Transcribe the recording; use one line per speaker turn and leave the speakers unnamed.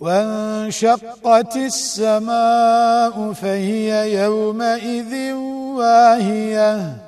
وانشقت السماء فهي يومئذ واهية.